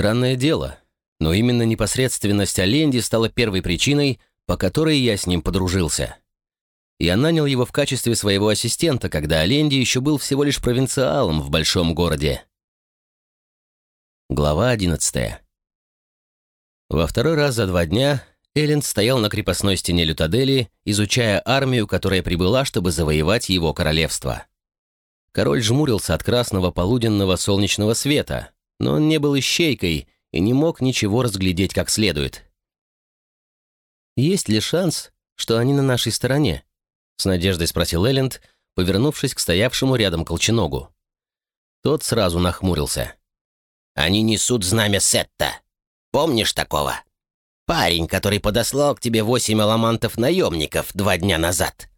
Странное дело, но именно непосредственность Оленди стала первой причиной, по которой я с ним подружился. Я нанял его в качестве своего ассистента, когда Оленди еще был всего лишь провинциалом в большом городе. Глава 11. Во второй раз за два дня Элленд стоял на крепостной стене Лютадели, изучая армию, которая прибыла, чтобы завоевать его королевство. Король жмурился от красного полуденного солнечного света, но он не был ищейкой и не мог ничего разглядеть как следует. «Есть ли шанс, что они на нашей стороне?» — с надеждой спросил Элленд, повернувшись к стоявшему рядом колченогу. Тот сразу нахмурился. Они несут знамя Сетта. Помнишь такого? Парень, который подослал к тебе восемь аламантов-наемников два дня назад».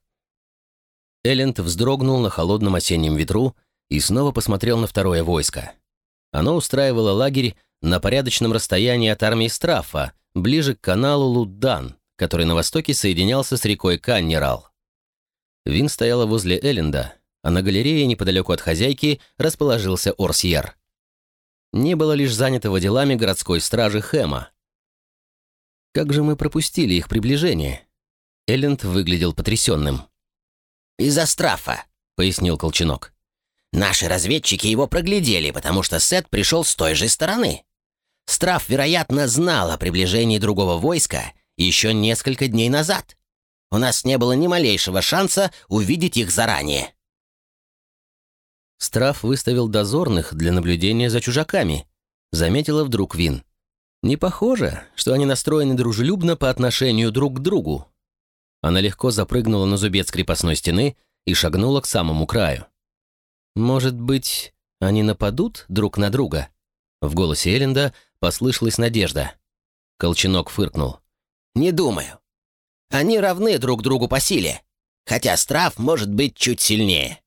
Элленд вздрогнул на холодном осеннем ветру и снова посмотрел на второе войско. Оно устраивало лагерь на порядочном расстоянии от армии Страфа, ближе к каналу Луддан, который на востоке соединялся с рекой Каннерал. Вин стояла возле Элленда, а на галерее неподалеку от хозяйки расположился Орсьер. Не было лишь занятого делами городской стражи Хэма. Как же мы пропустили их приближение? Элленд выглядел потрясенным. «Из-за страфа», — пояснил Колченок. «Наши разведчики его проглядели, потому что Сет пришел с той же стороны. Страф, вероятно, знал о приближении другого войска еще несколько дней назад. У нас не было ни малейшего шанса увидеть их заранее». Страф выставил дозорных для наблюдения за чужаками. Заметила вдруг Вин. Не похоже, что они настроены дружелюбно по отношению друг к другу. Она легко запрыгнула на зубец крепостной стены и шагнула к самому краю. «Может быть, они нападут друг на друга?» В голосе Элленда послышалась надежда. Колченок фыркнул. «Не думаю. Они равны друг другу по силе, хотя Страф может быть чуть сильнее.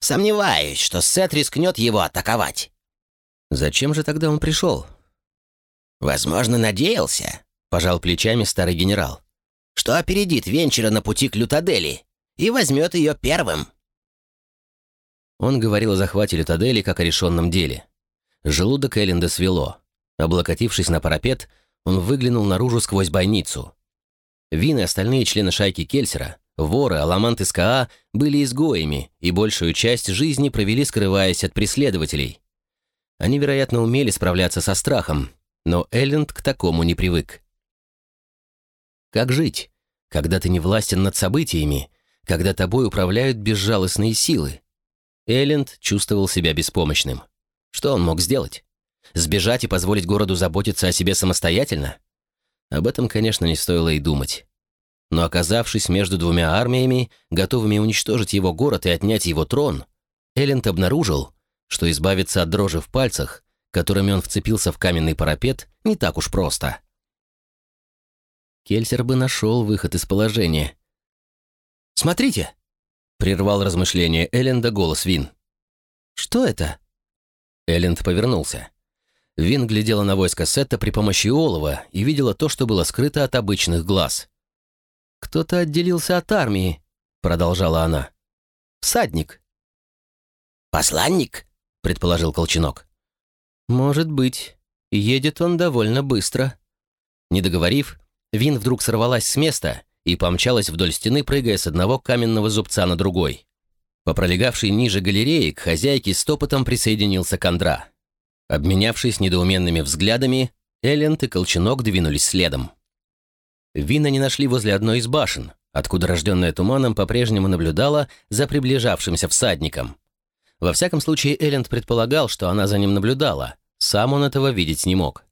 Сомневаюсь, что Сет рискнет его атаковать». «Зачем же тогда он пришел?» «Возможно, надеялся», — пожал плечами старый генерал, «что опередит Венчера на пути к Лютадели и возьмет ее первым». Он говорил о захвате Лютадели как о решенном деле. Желудок Элленда свело. Облокотившись на парапет, он выглянул наружу сквозь бойницу. Вин и остальные члены шайки Кельсера Воры, аламанты СКА были изгоями и большую часть жизни провели, скрываясь от преследователей. Они, вероятно, умели справляться со страхом, но Элленд к такому не привык. Как жить, когда ты не властен над событиями, когда тобой управляют безжалостные силы? Элленд чувствовал себя беспомощным. Что он мог сделать? Сбежать и позволить городу заботиться о себе самостоятельно? Об этом, конечно, не стоило и думать. Но оказавшись между двумя армиями, готовыми уничтожить его город и отнять его трон, Элленд обнаружил, что избавиться от дрожи в пальцах, которыми он вцепился в каменный парапет, не так уж просто. Кельсер бы нашел выход из положения. «Смотрите!» — прервал размышление Элленда голос Вин. «Что это?» Элленд повернулся. Вин глядела на войско Сетта при помощи олова и видела то, что было скрыто от обычных глаз. «Кто-то отделился от армии», — продолжала она. «Всадник». «Посланник?» — предположил Колченок. «Может быть. Едет он довольно быстро». Не договорив, Вин вдруг сорвалась с места и помчалась вдоль стены, прыгая с одного каменного зубца на другой. По пролегавшей ниже галереи к хозяйке стопотом присоединился Кондра. Обменявшись недоуменными взглядами, Элленд и Колченок двинулись следом. Вина не нашли возле одной из башен, откуда рожденная туманом по-прежнему наблюдала за приближавшимся всадником. Во всяком случае, Элленд предполагал, что она за ним наблюдала. Сам он этого видеть не мог.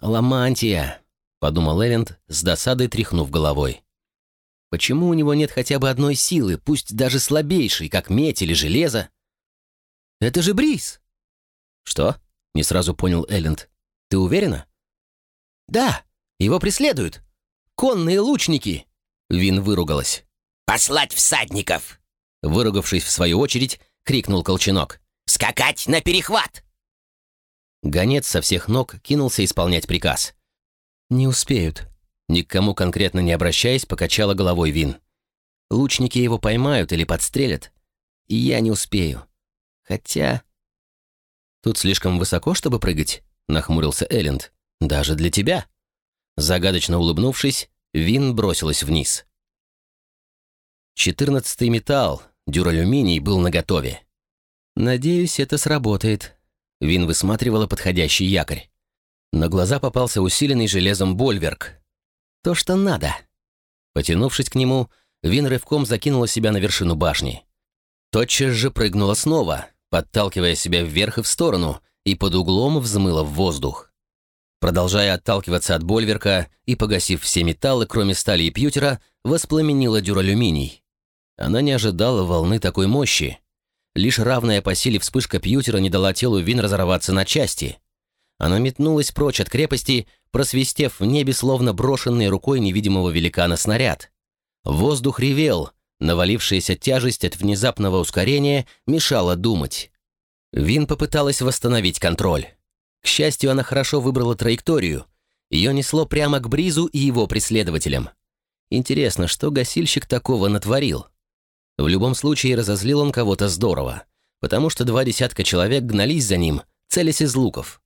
«Ламантия», — подумал Элленд, с досадой тряхнув головой. «Почему у него нет хотя бы одной силы, пусть даже слабейшей, как медь или железо?» «Это же Брис!» «Что?» — не сразу понял Элленд. «Ты уверена?» «Да, его преследуют. Конные лучники!» Вин выругалась. «Послать всадников!» Выругавшись в свою очередь, крикнул Колченок. «Скакать на перехват!» Гонец со всех ног кинулся исполнять приказ. «Не успеют». Ни к кому конкретно не обращаясь, покачала головой Вин. «Лучники его поймают или подстрелят, и я не успею. Хотя...» «Тут слишком высоко, чтобы прыгать?» — нахмурился Элленд. «Даже для тебя?» Загадочно улыбнувшись, Вин бросилась вниз. Четырнадцатый металл, дюралюминий, был наготове. «Надеюсь, это сработает». Вин высматривала подходящий якорь. На глаза попался усиленный железом больверк. «То, что надо». Потянувшись к нему, Вин рывком закинула себя на вершину башни. Тотчас же прыгнула снова, подталкивая себя вверх и в сторону, и под углом взмыла в воздух. Продолжая отталкиваться от больверка и погасив все металлы, кроме стали и пьютера, воспламенила дюралюминий. Она не ожидала волны такой мощи. Лишь равная по силе вспышка пьютера не дала телу Вин разорваться на части. Она метнулась прочь от крепости, просвистев в небе, словно брошенный рукой невидимого великана снаряд. Воздух ревел, навалившаяся тяжесть от внезапного ускорения мешала думать. Вин попыталась восстановить контроль. К счастью, она хорошо выбрала траекторию. Ее несло прямо к Бризу и его преследователям. Интересно, что гасильщик такого натворил? В любом случае, разозлил он кого-то здорово, потому что два десятка человек гнались за ним, целясь из луков.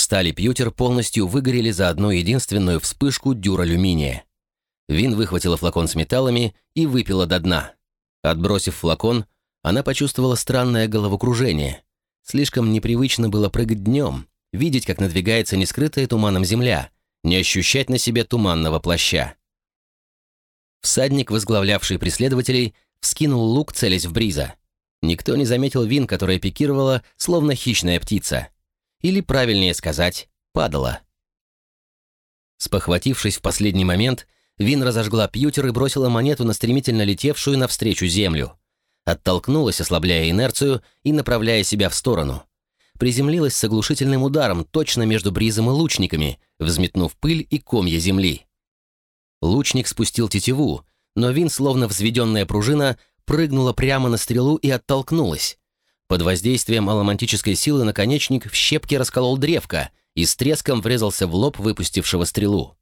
Стали пьютер полностью выгорели за одну единственную вспышку дюралюминия. Вин выхватила флакон с металлами и выпила до дна. Отбросив флакон, она почувствовала странное головокружение. Слишком непривычно было прыгать днем, видеть, как надвигается нескрытая туманом земля, не ощущать на себе туманного плаща. Всадник, возглавлявший преследователей, вскинул лук, целясь в Бриза. Никто не заметил Вин, которая пикировала, словно хищная птица. Или, правильнее сказать, падала. Спохватившись в последний момент, Вин разожгла пьютер и бросила монету на стремительно летевшую навстречу землю. Оттолкнулась, ослабляя инерцию и направляя себя в сторону. Приземлилась с оглушительным ударом точно между бризом и лучниками, взметнув пыль и комья земли. Лучник спустил тетиву, но Вин, словно взведенная пружина, прыгнула прямо на стрелу и оттолкнулась. Под воздействием аломантической силы наконечник в щепки расколол древко и с треском врезался в лоб выпустившего стрелу.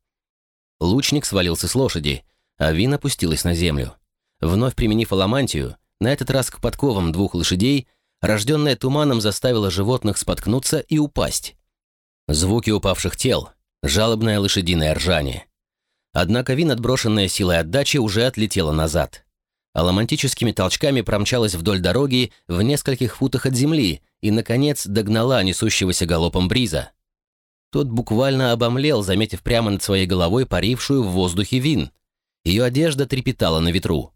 Лучник свалился с лошади, а Вин опустилась на землю. Вновь применив аламантию, на этот раз к подковам двух лошадей, рожденная туманом заставила животных споткнуться и упасть. Звуки упавших тел, жалобное лошадиное ржание. Однако Вин, отброшенная силой отдачи, уже отлетела назад. Аламантическими толчками промчалась вдоль дороги в нескольких футах от земли и, наконец, догнала несущегося галопом Бриза. Тот буквально обомлел, заметив прямо над своей головой парившую в воздухе вин. Ее одежда трепетала на ветру.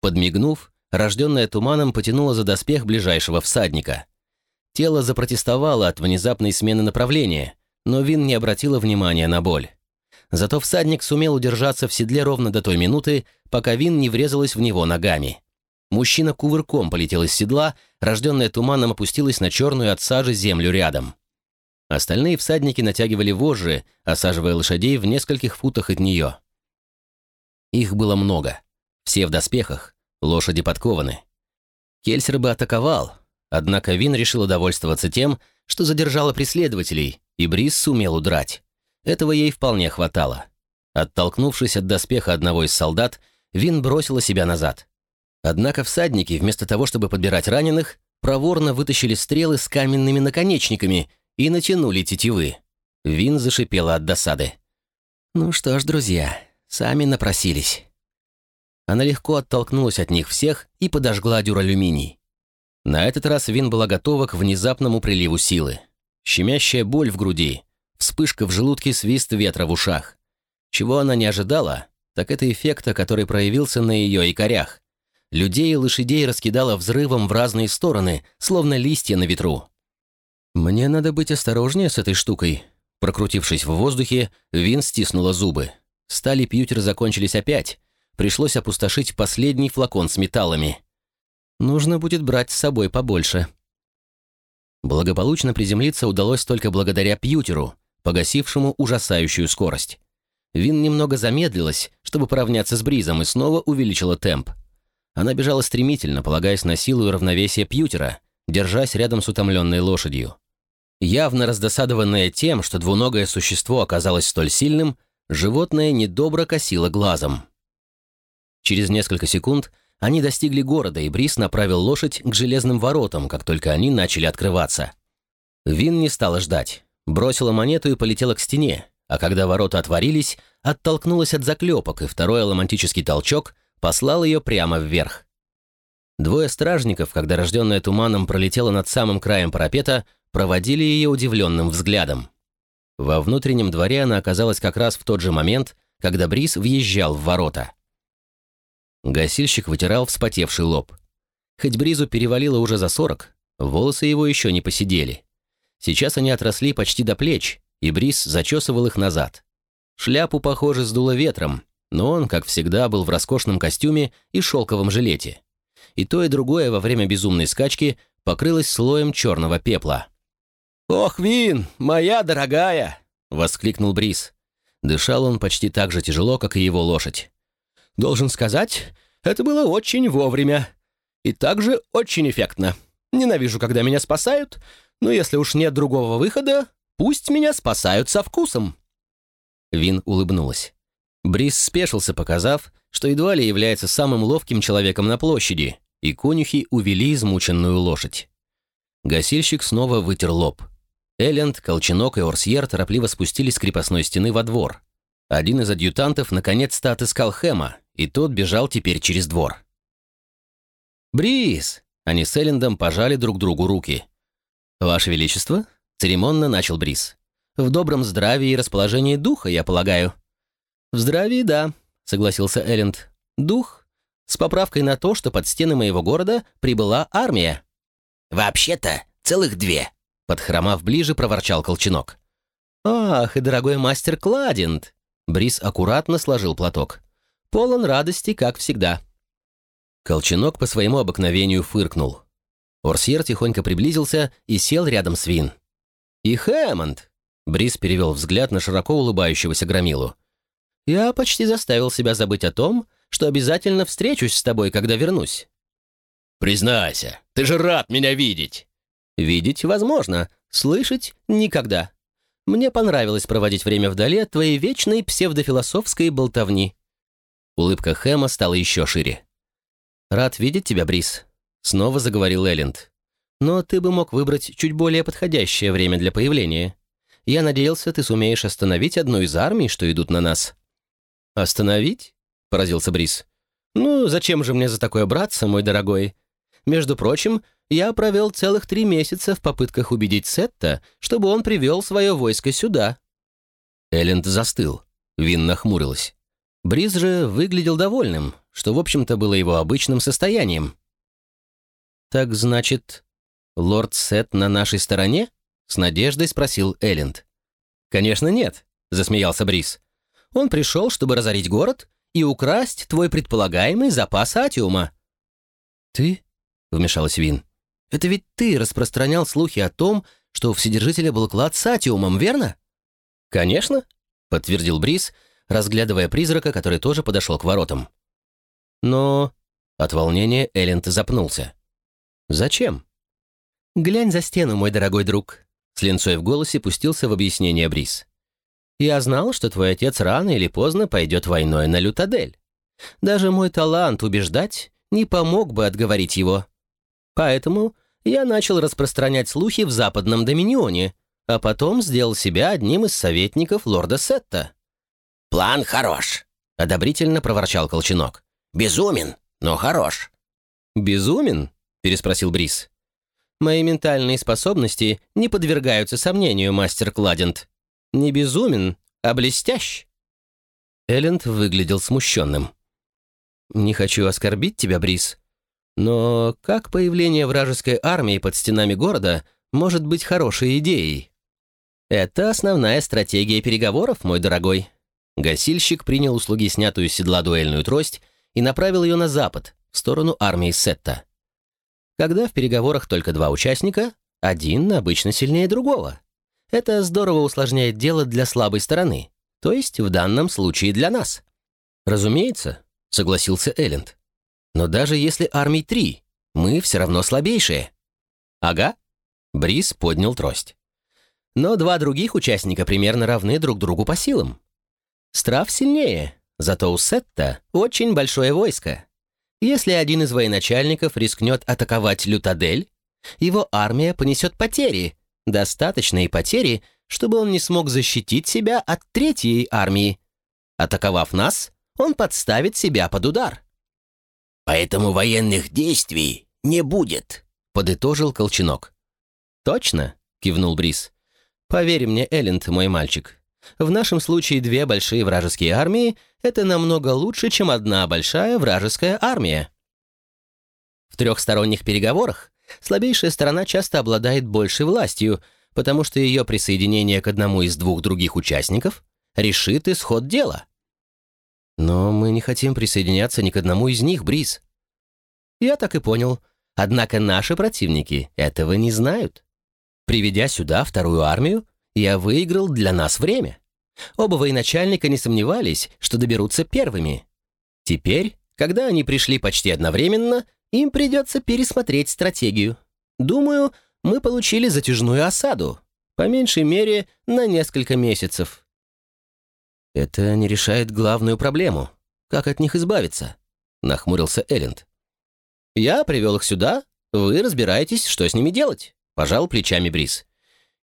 Подмигнув, рожденная туманом потянула за доспех ближайшего всадника. Тело запротестовало от внезапной смены направления, но Вин не обратила внимания на боль. Зато всадник сумел удержаться в седле ровно до той минуты, пока Вин не врезалась в него ногами. Мужчина кувырком полетел из седла, рожденная туманом опустилась на черную от сажи землю рядом. Остальные всадники натягивали вожжи, осаживая лошадей в нескольких футах от нее. Их было много. Все в доспехах, лошади подкованы. Кельсер бы атаковал, однако Вин решила довольствоваться тем, что задержала преследователей, и Брис сумел удрать. Этого ей вполне хватало. Оттолкнувшись от доспеха одного из солдат, Вин бросила себя назад. Однако всадники, вместо того, чтобы подбирать раненых, проворно вытащили стрелы с каменными наконечниками и натянули тетивы. Вин зашипела от досады. «Ну что ж, друзья, сами напросились». Она легко оттолкнулась от них всех и подожгла дюралюминий. На этот раз Вин была готова к внезапному приливу силы. Щемящая боль в груди, вспышка в желудке, свист ветра в ушах. Чего она не ожидала, так это эффекта, который проявился на ее якорях. Людей и лошадей раскидало взрывом в разные стороны, словно листья на ветру. «Мне надо быть осторожнее с этой штукой». Прокрутившись в воздухе, Вин стиснула зубы. Стали пьютер закончились опять. Пришлось опустошить последний флакон с металлами. Нужно будет брать с собой побольше. Благополучно приземлиться удалось только благодаря пьютеру, погасившему ужасающую скорость. Вин немного замедлилась, чтобы поравняться с Бризом, и снова увеличила темп. Она бежала стремительно, полагаясь на силу и равновесие пьютера, держась рядом с утомленной лошадью. Явно раздосадованное тем, что двуногое существо оказалось столь сильным, животное недобро косило глазом. Через несколько секунд они достигли города, и Брис направил лошадь к железным воротам, как только они начали открываться. Вин не стала ждать. Бросила монету и полетела к стене, а когда ворота отворились, оттолкнулась от заклепок, и второй аломантический толчок послал ее прямо вверх. Двое стражников, когда рожденная туманом пролетела над самым краем парапета, проводили ее удивленным взглядом. Во внутреннем дворе она оказалась как раз в тот же момент, когда Брис въезжал в ворота. Гасильщик вытирал вспотевший лоб. Хоть Бризу перевалило уже за сорок, волосы его еще не посидели. Сейчас они отросли почти до плеч, и Брис зачесывал их назад. Шляпу, похоже, сдуло ветром, но он, как всегда, был в роскошном костюме и шелковом жилете. И то, и другое во время безумной скачки покрылось слоем черного пепла. «Ох, Вин, моя дорогая!» — воскликнул Брис. Дышал он почти так же тяжело, как и его лошадь. «Должен сказать, это было очень вовремя. И также очень эффектно. Ненавижу, когда меня спасают, но если уж нет другого выхода, пусть меня спасают со вкусом». Вин улыбнулась. Брис спешился, показав, что едва ли является самым ловким человеком на площади, и конюхи увели измученную лошадь. Гасильщик снова вытер лоб. Элленд, Колченок и Орсьер торопливо спустились с крепостной стены во двор. Один из адъютантов наконец-то отыскал Хэма, и тот бежал теперь через двор. «Бриз!» Они с Эллендом пожали друг другу руки. «Ваше Величество?» — церемонно начал Бриз. «В добром здравии и расположении духа, я полагаю». «В здравии, да», — согласился Элленд. «Дух? С поправкой на то, что под стены моего города прибыла армия». «Вообще-то целых две», — подхромав ближе, проворчал Колченок. «Ах, и дорогой мастер Кладент!» Брис аккуратно сложил платок. «Полон радости, как всегда». Колченок по своему обыкновению фыркнул. Орсьер тихонько приблизился и сел рядом с Вин. «И Хэммонд!» Брис перевел взгляд на широко улыбающегося громилу. «Я почти заставил себя забыть о том, что обязательно встречусь с тобой, когда вернусь». «Признайся, ты же рад меня видеть!» «Видеть возможно, слышать — никогда. Мне понравилось проводить время вдали от твоей вечной псевдофилософской болтовни». Улыбка Хэма стала еще шире. «Рад видеть тебя, Брис», — снова заговорил Элленд. «Но ты бы мог выбрать чуть более подходящее время для появления. Я надеялся, ты сумеешь остановить одну из армий, что идут на нас». «Остановить?» — поразился Брис. «Ну, зачем же мне за такое браться, мой дорогой? Между прочим, я провел целых три месяца в попытках убедить Сетта, чтобы он привел свое войско сюда». Элленд застыл. Вин нахмурилась. Бриз же выглядел довольным, что, в общем-то, было его обычным состоянием. «Так значит, лорд Сет на нашей стороне?» — с надеждой спросил Элленд. «Конечно нет», — засмеялся Бриз. «Он пришел, чтобы разорить город и украсть твой предполагаемый запас атиума». «Ты?» — вмешалась Вин. «Это ведь ты распространял слухи о том, что у Вседержителя был клад с атиумом, верно?» «Конечно», — подтвердил Бриз, разглядывая призрака, который тоже подошел к воротам. Но... От волнения Элленд запнулся. «Зачем?» «Глянь за стену, мой дорогой друг», — с линцой в голосе пустился в объяснение Брис. «Я знал, что твой отец рано или поздно пойдет войной на Лютадель. Даже мой талант убеждать не помог бы отговорить его. Поэтому я начал распространять слухи в Западном Доминионе, а потом сделал себя одним из советников лорда Сетта. «План хорош», — одобрительно проворчал Колченок. «Безумен, но хорош». «Безумен?» — переспросил Брис. «Мои ментальные способности не подвергаются сомнению, мастер Кладент. Не безумен, а блестящ». Элленд выглядел смущенным. «Не хочу оскорбить тебя, Брис, но как появление вражеской армии под стенами города может быть хорошей идеей?» «Это основная стратегия переговоров, мой дорогой», Гасильщик принял услуги снятую с седла дуэльную трость и направил ее на запад, в сторону армии Сетта. Когда в переговорах только два участника, один обычно сильнее другого. Это здорово усложняет дело для слабой стороны, то есть в данном случае для нас. Разумеется, согласился Элленд. Но даже если армий три, мы все равно слабейшие. Ага. Брис поднял трость. Но два других участника примерно равны друг другу по силам. Страф сильнее, зато у Сетта очень большое войско. Если один из военачальников рискнет атаковать Лютадель, его армия понесет потери, достаточные потери, чтобы он не смог защитить себя от третьей армии. Атаковав нас, он подставит себя под удар. «Поэтому военных действий не будет», — подытожил Колченок. «Точно», — кивнул Брис. «Поверь мне, Элленд, мой мальчик, в нашем случае две большие вражеские армии — это намного лучше, чем одна большая вражеская армия». В трехсторонних переговорах слабейшая сторона часто обладает большей властью, потому что ее присоединение к одному из двух других участников решит исход дела. Но мы не хотим присоединяться ни к одному из них, Бриз. Я так и понял. Однако наши противники этого не знают. Приведя сюда вторую армию, я выиграл для нас время. Оба военачальника не сомневались, что доберутся первыми. Теперь, когда они пришли почти одновременно, им придется пересмотреть стратегию. Думаю, мы получили затяжную осаду, по меньшей мере на несколько месяцев. Это не решает главную проблему. Как от них избавиться? Нахмурился Элленд. Я привел их сюда, вы разбираетесь, что с ними делать. Пожал плечами Брис.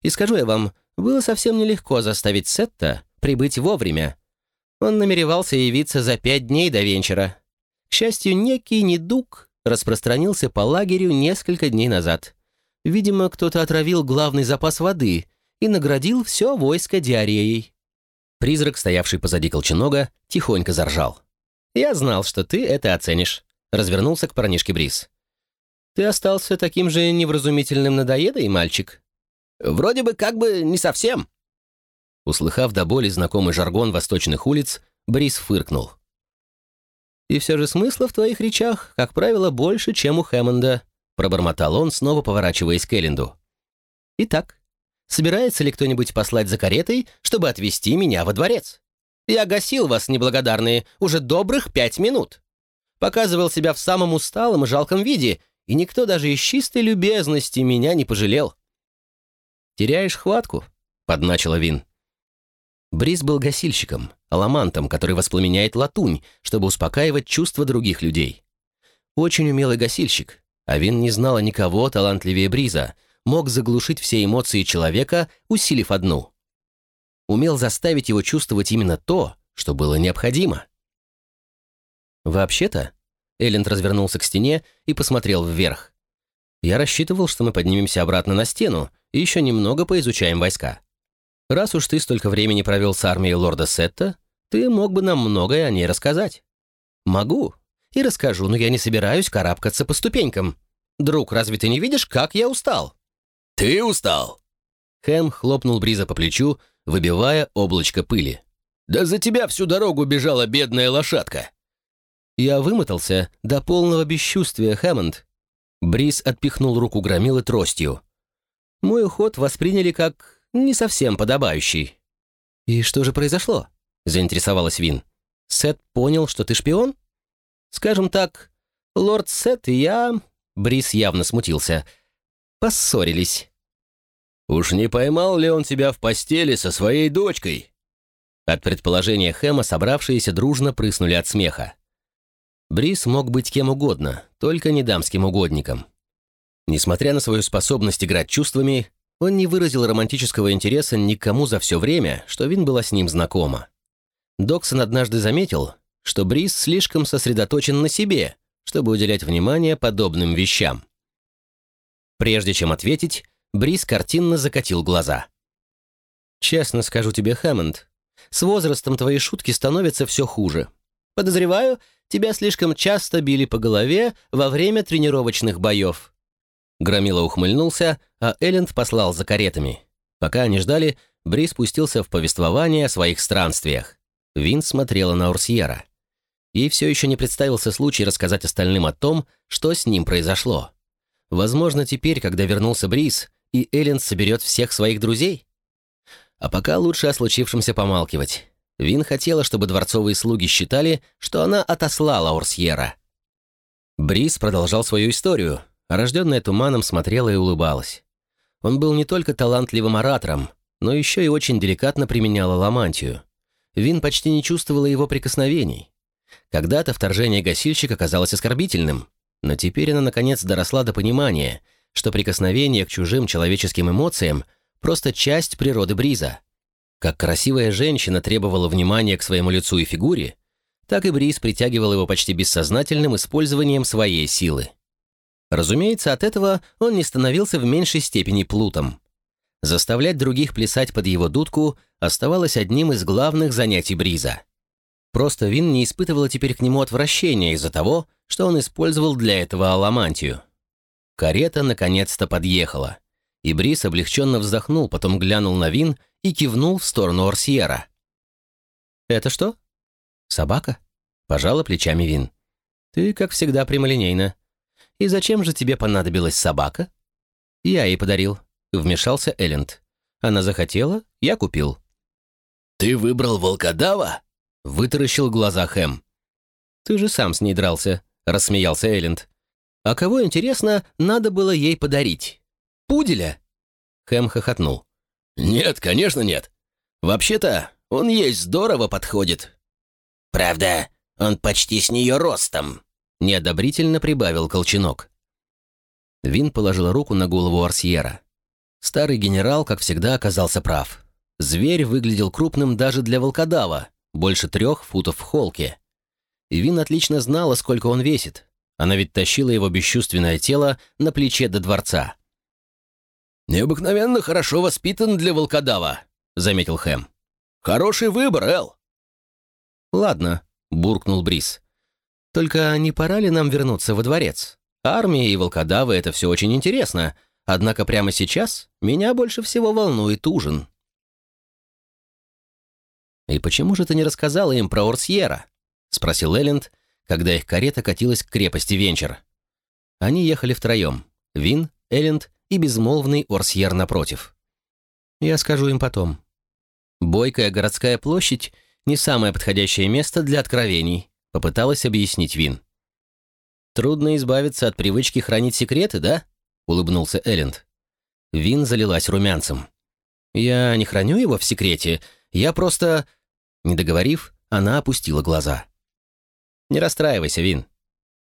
И скажу я вам, было совсем нелегко заставить Сетта прибыть вовремя. Он намеревался явиться за пять дней до вечера. К счастью, некий недуг распространился по лагерю несколько дней назад. Видимо, кто-то отравил главный запас воды и наградил все войско диареей. Призрак, стоявший позади Колченога, тихонько заржал. «Я знал, что ты это оценишь», — развернулся к парнишке Брис. «Ты остался таким же невразумительным надоедой, мальчик?» «Вроде бы как бы не совсем». Услыхав до боли знакомый жаргон восточных улиц, Брис фыркнул. «И все же смысла в твоих речах, как правило, больше, чем у Хэммонда», пробормотал он, снова поворачиваясь к Элленду. «Итак, собирается ли кто-нибудь послать за каретой, чтобы отвезти меня во дворец? Я гасил вас, неблагодарные, уже добрых пять минут. Показывал себя в самом усталом и жалком виде, и никто даже из чистой любезности меня не пожалел». «Теряешь хватку?» — подначила Вин. Брис был гасильщиком, аламантом, который воспламеняет латунь, чтобы успокаивать чувства других людей. Очень умелый гасильщик, а Вин не знала никого талантливее Бриза, мог заглушить все эмоции человека, усилив одну. Умел заставить его чувствовать именно то, что было необходимо. «Вообще-то», — Элленд развернулся к стене и посмотрел вверх. «Я рассчитывал, что мы поднимемся обратно на стену и еще немного поизучаем войска. Раз уж ты столько времени провел с армией лорда Сетта, ты мог бы нам многое о ней рассказать. Могу. И расскажу, но я не собираюсь карабкаться по ступенькам. Друг, разве ты не видишь, как я устал? Ты устал? Хэм хлопнул Бриза по плечу, выбивая облачко пыли. Да за тебя всю дорогу бежала бедная лошадка. Я вымотался до полного бесчувствия, Хэммонд. Бриз отпихнул руку громилы тростью. Мой уход восприняли как не совсем подобающий». «И что же произошло?» — заинтересовалась Вин. «Сет понял, что ты шпион?» «Скажем так, лорд Сет и я...» Брис явно смутился. «Поссорились». «Уж не поймал ли он тебя в постели со своей дочкой?» От предположения Хэма собравшиеся дружно прыснули от смеха. Брис мог быть кем угодно, только не дамским угодником. Несмотря на свою способность играть чувствами, он не выразил романтического интереса никому за все время, что Вин была с ним знакома. Доксон однажды заметил, что Брис слишком сосредоточен на себе, чтобы уделять внимание подобным вещам. Прежде чем ответить, Брис картинно закатил глаза. «Честно скажу тебе, Хэммонд, с возрастом твои шутки становятся все хуже. Подозреваю, тебя слишком часто били по голове во время тренировочных боев. Громила ухмыльнулся, а Элленд послал за каретами. Пока они ждали, Бри спустился в повествование о своих странствиях. Вин смотрела на Урсьера. Ей все еще не представился случай рассказать остальным о том, что с ним произошло. Возможно, теперь, когда вернулся Брис, и Элленд соберет всех своих друзей? А пока лучше о случившемся помалкивать. Вин хотела, чтобы дворцовые слуги считали, что она отослала Урсьера. Брис продолжал свою историю, рожденная туманом смотрела и улыбалась. Он был не только талантливым оратором, но еще и очень деликатно применял аламантию. Вин почти не чувствовала его прикосновений. Когда-то вторжение гасильщика казалось оскорбительным, но теперь она наконец доросла до понимания, что прикосновение к чужим человеческим эмоциям просто часть природы Бриза. Как красивая женщина требовала внимания к своему лицу и фигуре, так и Бриз притягивал его почти бессознательным использованием своей силы. Разумеется, от этого он не становился в меньшей степени плутом. Заставлять других плясать под его дудку оставалось одним из главных занятий Бриза. Просто Вин не испытывала теперь к нему отвращения из-за того, что он использовал для этого аламантию. Карета наконец-то подъехала, и Бриз облегченно вздохнул, потом глянул на Вин и кивнул в сторону Орсьера. «Это что?» «Собака?» — пожала плечами Вин. «Ты, как всегда, прямолинейна. И зачем же тебе понадобилась собака?» «Я ей подарил», — вмешался Элленд. «Она захотела, я купил». «Ты выбрал волкодава?» — вытаращил глаза Хэм. «Ты же сам с ней дрался», — рассмеялся Элленд. «А кого, интересно, надо было ей подарить? Пуделя?» Хэм хохотнул. «Нет, конечно нет. Вообще-то он ей здорово подходит». «Правда, он почти с нее ростом», — неодобрительно прибавил Колченок. Вин положила руку на голову Арсьера. Старый генерал, как всегда, оказался прав. Зверь выглядел крупным даже для волкодава, больше трех футов в холке. И Вин отлично знала, сколько он весит. Она ведь тащила его бесчувственное тело на плече до дворца. «Необыкновенно хорошо воспитан для волкодава», — заметил Хэм. «Хороший выбор, Эл». «Ладно», — буркнул Брис. «Только не пора ли нам вернуться во дворец? Армия и волкодавы — это все очень интересно, однако прямо сейчас меня больше всего волнует ужин». «И почему же ты не рассказала им про Орсьера?» — спросил Элленд, когда их карета катилась к крепости Венчер. Они ехали втроем — Вин, Элленд и безмолвный Орсьер напротив. «Я скажу им потом. Бойкая городская площадь — не самое подходящее место для откровений», — попыталась объяснить Вин. «Трудно избавиться от привычки хранить секреты, да?» — улыбнулся Элленд. Вин залилась румянцем. «Я не храню его в секрете, я просто...» Не договорив, она опустила глаза. «Не расстраивайся, Вин.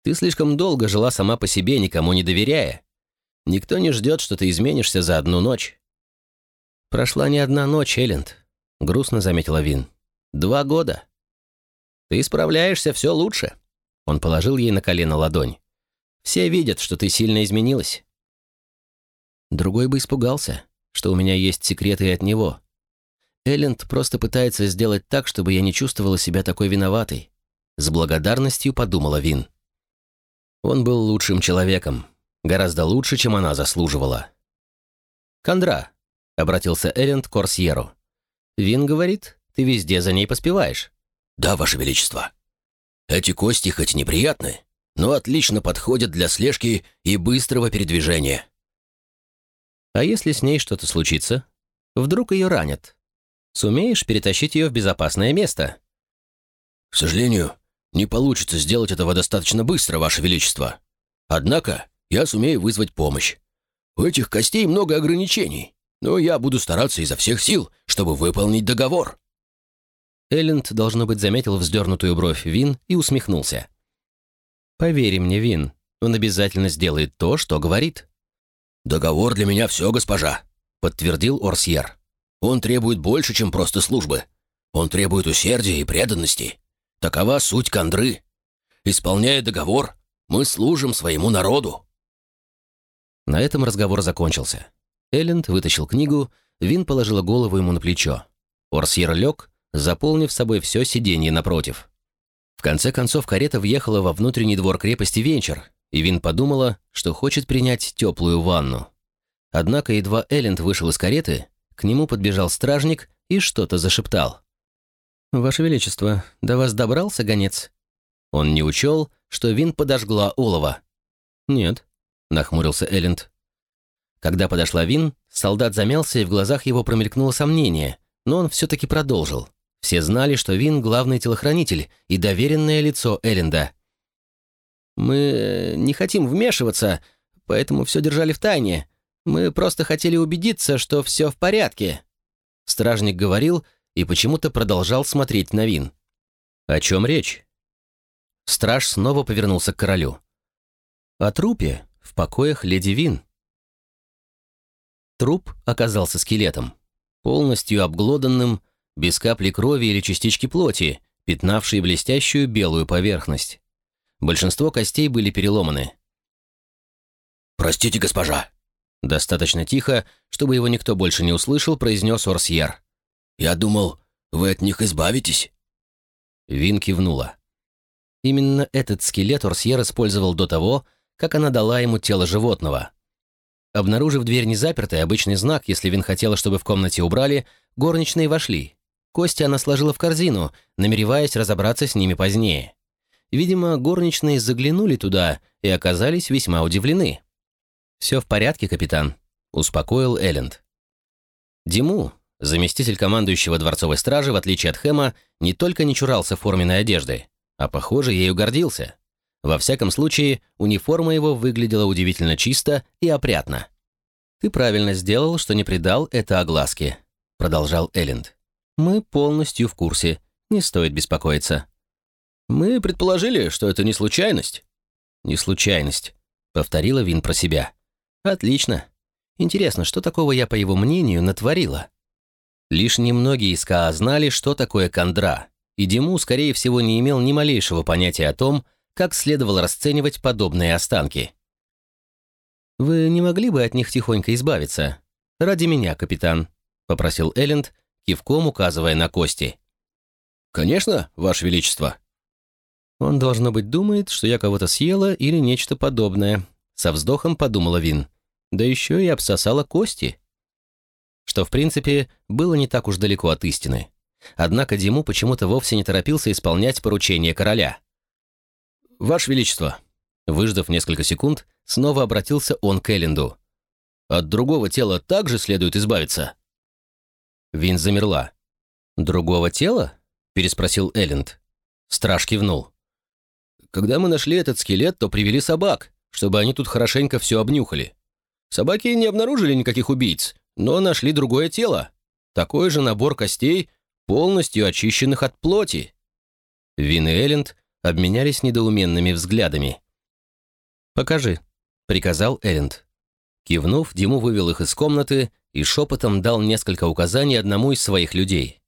Ты слишком долго жила сама по себе, никому не доверяя. Никто не ждет, что ты изменишься за одну ночь». «Прошла не одна ночь, Элленд», — грустно заметила Вин. «Два года. Ты справляешься все лучше». Он положил ей на колено ладонь. «Все видят, что ты сильно изменилась». Другой бы испугался, что у меня есть секреты от него. Элленд просто пытается сделать так, чтобы я не чувствовала себя такой виноватой. С благодарностью подумала Вин. Он был лучшим человеком, гораздо лучше, чем она заслуживала. «Кондра», — обратился Элленд к Корсьеру. «Вин говорит, ты везде за ней поспеваешь». «Да, Ваше Величество. Эти кости хоть неприятны, но отлично подходят для слежки и быстрого передвижения». «А если с ней что-то случится? Вдруг ее ранят? Сумеешь перетащить ее в безопасное место?» «К сожалению, не получится сделать этого достаточно быстро, Ваше Величество. Однако я сумею вызвать помощь. У этих костей много ограничений, но я буду стараться изо всех сил, чтобы выполнить договор». Элленд, должно быть, заметил вздернутую бровь Вин и усмехнулся. «Поверь мне, Вин, он обязательно сделает то, что говорит». «Договор для меня все, госпожа», — подтвердил Орсьер. «Он требует больше, чем просто службы. Он требует усердия и преданности. Такова суть Кандры. Исполняя договор, мы служим своему народу». На этом разговор закончился. Элленд вытащил книгу, Вин положила голову ему на плечо. Орсьер лег, заполнив собой все сиденье напротив. В конце концов карета въехала во внутренний двор крепости Венчер, и Вин подумала, что хочет принять теплую ванну. Однако едва Элленд вышел из кареты, к нему подбежал стражник и что-то зашептал. «Ваше Величество, до вас добрался гонец?» Он не учел, что Вин подожгла олово. «Нет», — нахмурился Элленд. Когда подошла Вин, солдат замялся, и в глазах его промелькнуло сомнение, но он все-таки продолжил. Все знали, что Вин — главный телохранитель и доверенное лицо Элленда. «Мы не хотим вмешиваться, поэтому все держали в тайне. Мы просто хотели убедиться, что все в порядке». Стражник говорил и почему-то продолжал смотреть на Вин. «О чем речь?» Страж снова повернулся к королю. «О трупе в покоях леди Вин». Труп оказался скелетом, полностью обглоданным, без капли крови или частички плоти, пятнавшей блестящую белую поверхность. Большинство костей были переломаны. «Простите, госпожа!» Достаточно тихо, чтобы его никто больше не услышал, произнес Орсьер. «Я думал, вы от них избавитесь?» Вин кивнула. Именно этот скелет Орсьер использовал до того, как она дала ему тело животного. Обнаружив дверь незапертой, обычный знак, если Вин хотела, чтобы в комнате убрали, горничные вошли. Кости она сложила в корзину, намереваясь разобраться с ними позднее. Видимо, горничные заглянули туда и оказались весьма удивлены. «Все в порядке, капитан», — успокоил Элленд. Диму, заместитель командующего дворцовой стражи, в отличие от Хэма, не только не чурался форменной одежды, а, похоже, ею гордился. Во всяком случае, униформа его выглядела удивительно чисто и опрятно. «Ты правильно сделал, что не придал это огласке», — продолжал Элленд. «Мы полностью в курсе. Не стоит беспокоиться». «Мы предположили, что это не случайность». «Не случайность», — повторила Вин про себя. «Отлично. Интересно, что такого я, по его мнению, натворила?» Лишь немногие из КА знали, что такое кондра, и Диму, скорее всего, не имел ни малейшего понятия о том, как следовало расценивать подобные останки. «Вы не могли бы от них тихонько избавиться? Ради меня, капитан», — попросил Элленд, кивком указывая на кости. «Конечно, Ваше Величество». «Он, должно быть, думает, что я кого-то съела или нечто подобное», — со вздохом подумала Вин. «Да еще и обсосала кости». Что, в принципе, было не так уж далеко от истины. Однако Диму почему-то вовсе не торопился исполнять поручение короля. «Ваше Величество!» Выждав несколько секунд, снова обратился он к Элленду. «От другого тела также следует избавиться?» Вин замерла. «Другого тела?» — переспросил Элленд. Страж кивнул. «Когда мы нашли этот скелет, то привели собак, чтобы они тут хорошенько все обнюхали. Собаки не обнаружили никаких убийц, но нашли другое тело. Такой же набор костей, полностью очищенных от плоти». Вин и Элленд обменялись недоуменными взглядами. «Покажи», — приказал Элленд. Кивнув, Диму вывел их из комнаты и шепотом дал несколько указаний одному из своих людей.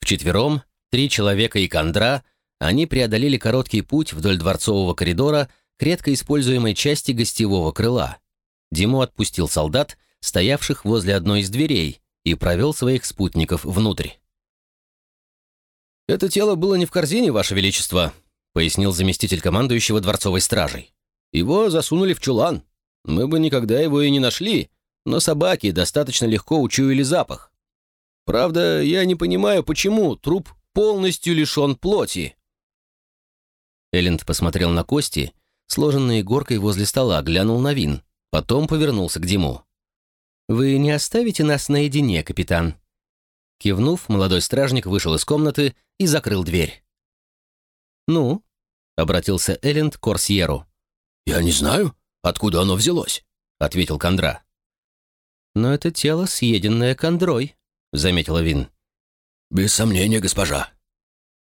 Вчетвером, три человека и кондра, они преодолели короткий путь вдоль дворцового коридора к редко используемой части гостевого крыла. Диму отпустил солдат, стоявших возле одной из дверей, и провел своих спутников внутрь. «Это тело было не в корзине, Ваше Величество», пояснил заместитель командующего дворцовой стражей. «Его засунули в чулан. Мы бы никогда его и не нашли, но собаки достаточно легко учуяли запах. Правда, я не понимаю, почему труп полностью лишен плоти». Элленд посмотрел на кости, сложенные горкой возле стола, глянул на Вин, потом повернулся к Диму. «Вы не оставите нас наедине, капитан?» Кивнув, молодой стражник вышел из комнаты и закрыл дверь. «Ну?» — обратился Элленд к Корсьеру. «Я не знаю, откуда оно взялось», — ответил Кондра. «Но это тело, съеденное кондрой», — заметила Вин. «Без сомнения, госпожа.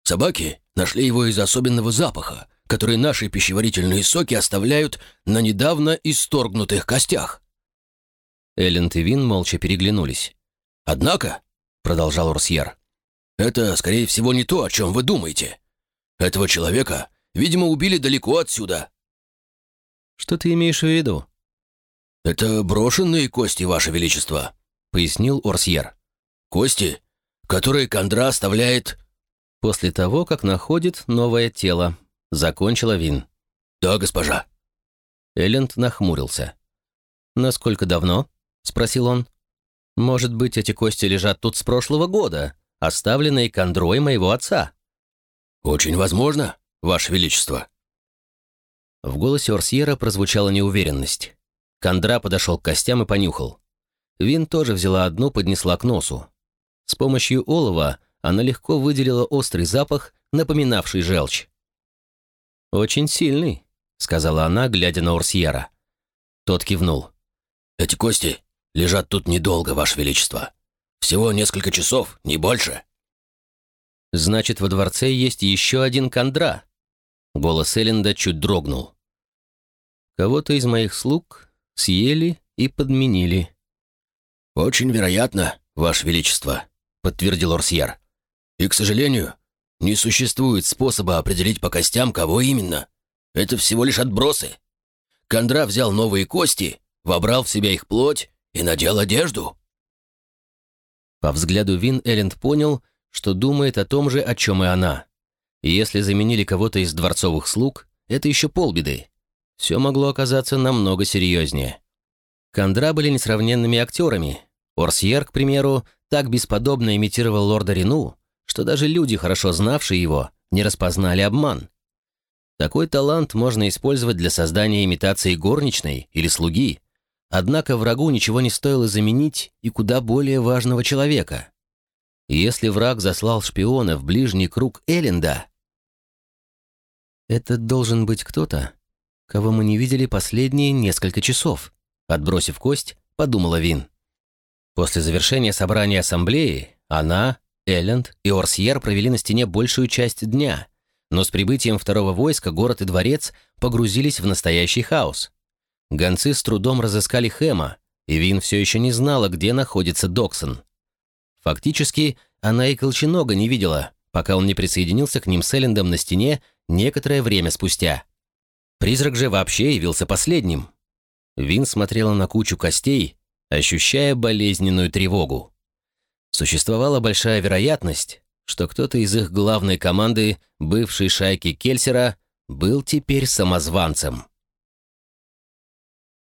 Собаки нашли его из особенного запаха, который наши пищеварительные соки оставляют на недавно исторгнутых костях». Элленд и Вин молча переглянулись. «Однако», — продолжал Орсьер, — «это, скорее всего, не то, о чем вы думаете. Этого человека, видимо, убили далеко отсюда». «Что ты имеешь в виду?» «Это брошенные кости, Ваше Величество», — пояснил Орсьер. «Кости, которые Кондра оставляет...» «После того, как находит новое тело», — закончила Вин. «Да, госпожа». Элленд нахмурился. «Насколько давно?» — спросил он. «Может быть, эти кости лежат тут с прошлого года, оставленные кондрой моего отца?» «Очень возможно, Ваше Величество». В голосе Орсьера прозвучала неуверенность. Кондра подошел к костям и понюхал. Вин тоже взяла одну, поднесла к носу. С помощью олова она легко выделила острый запах, напоминавший желчь. «Очень сильный», — сказала она, глядя на Орсьера. Тот кивнул. «Эти кости лежат тут недолго, Ваше Величество. Всего несколько часов, не больше». Значит, во дворце есть еще один кондра. Голос Элленда чуть дрогнул. Кого-то из моих слуг съели и подменили. «Очень вероятно, Ваше Величество», — подтвердил Орсьер. «И, к сожалению, не существует способа определить по костям, кого именно. Это всего лишь отбросы. Кондра взял новые кости, вобрал в себя их плоть и надел одежду». По взгляду Вин Элленд понял, что думает о том же, о чем и она. Если заменили кого-то из дворцовых слуг, это еще полбеды. Все могло оказаться намного серьезнее. Кондра были несравненными актерами. Орсьер, к примеру, так бесподобно имитировал лорда Рину, что даже люди, хорошо знавшие его, не распознали обман. Такой талант можно использовать для создания имитации горничной или слуги, однако врагу ничего не стоило заменить и куда более важного человека. Если враг заслал шпиона в ближний круг Элленда, это должен быть кто-то, кого мы не видели последние несколько часов, отбросив кость, подумала Вин. После завершения собрания ассамблеи она, Элленд и Орсьер провели на стене большую часть дня, но с прибытием второго войска город и дворец погрузились в настоящий хаос. Гонцы с трудом разыскали Хэма, и Вин все еще не знала, где находится Доксон. Фактически, она и Колченога не видела, пока он не присоединился к ним с Эллендом на стене некоторое время спустя. Призрак же вообще явился последним. Вин смотрела на кучу костей, ощущая болезненную тревогу. Существовала большая вероятность, что кто-то из их главной команды, бывшей шайки Кельсера, был теперь самозванцем.